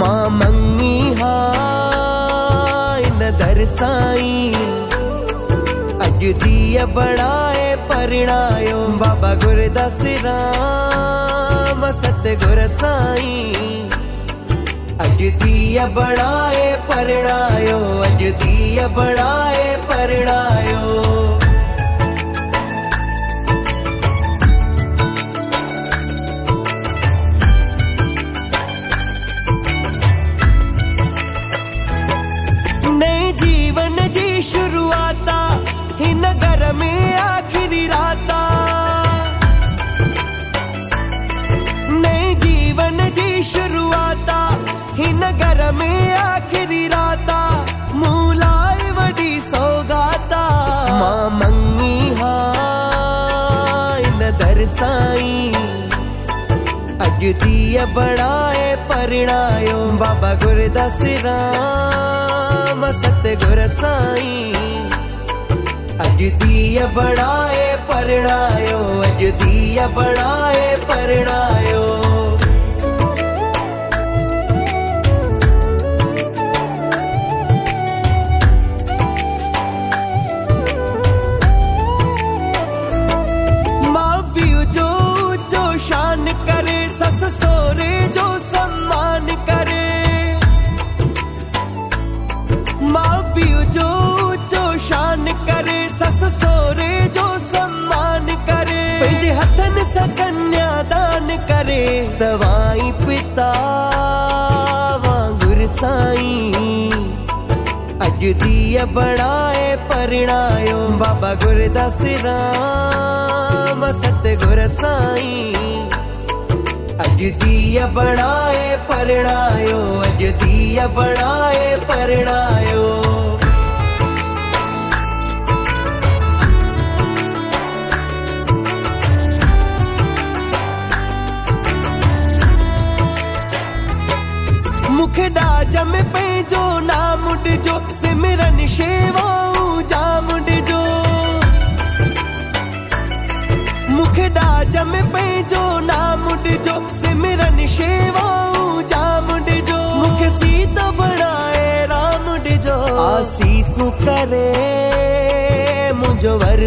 माँ मंगी हा इन दरसाई। अॼु धीअ बणाए परिणायो, बाबा गुरदास राम, सतगुर साईं। अॼु धीअ बणाए परिणायो अॼु धीअ बणाए परिणायो। में आखिरी रात। नए जीवन जी शुरुआत, हिन घर में आखिरी सौगाता। माँ मंगी हा इन दर साईं बणाए परिणायो। बाबा गुरदास राम, सतगुर साईं। अॼु धीअ बणाए परणायो अॼु धीअ बणाए परिणायो सोरे जो सम्मान करे। कन्या दान करे। दवाई पिता वांगुर साईं। बणाए परिणायो। बाबा गुरदास राम, सतगुर साईं। अॼु धीअ बणाए परिणायो। अॼु धीअ बणाए परिणायो। ॾाज में पंहिंजो नाम ॾिजो सिमरन शेवाऊं जाम ॾिजो मूंखे ॾाज में पंहिंजो नाम ॾिजो सिमरन शेवाऊं जाम ॾिजो मूंखे सीता बणाए राम ॾिजो आसीसूं करे मुंहिंजो वर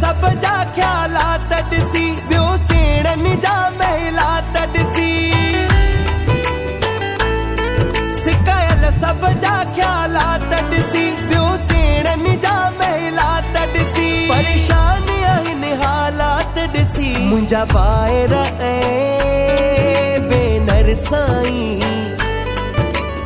सब जा ख्यालात ॾिसी ॿियो सेणनि जा महिलात ॾिसी सिकायल सब जा ख्यालात ॾिसी ॿियो सेणनि जा महिलात ॾिसी परेशान आहिनि हालात ॾिसी मुंहिंजा ॿाहिर ऐं भेनर साईं